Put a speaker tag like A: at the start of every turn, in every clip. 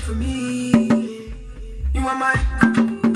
A: for me. You are my.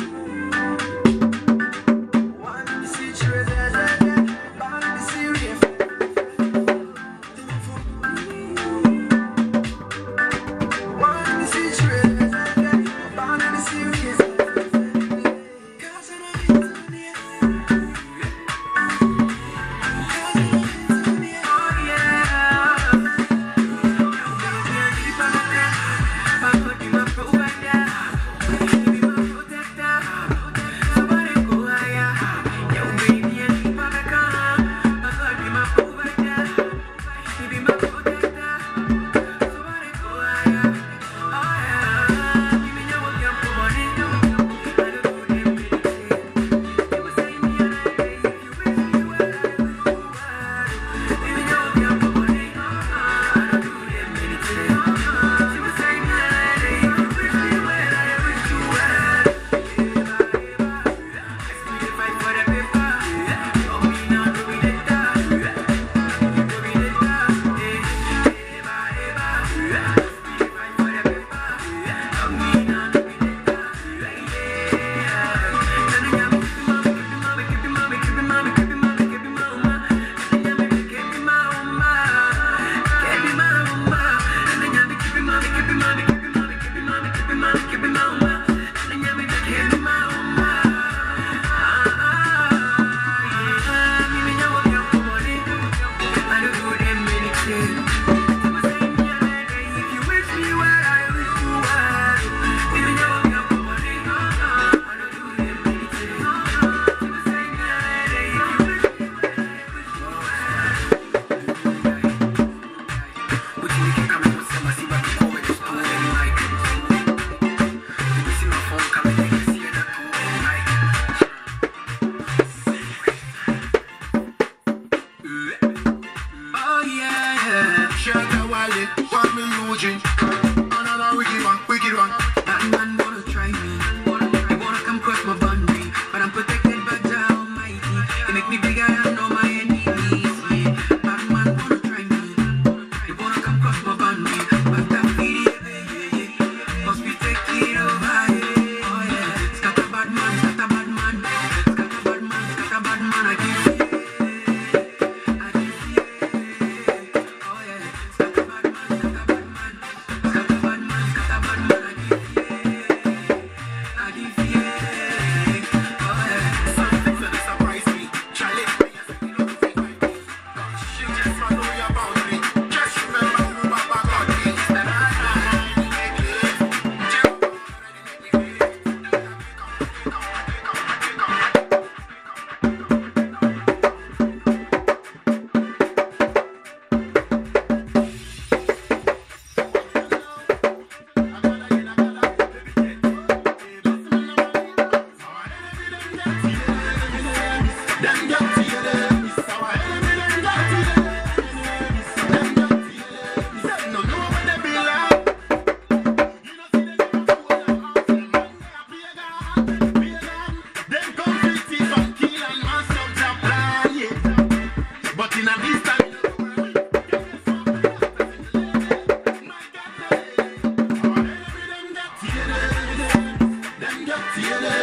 B: Yeah.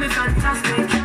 A: me fantastic.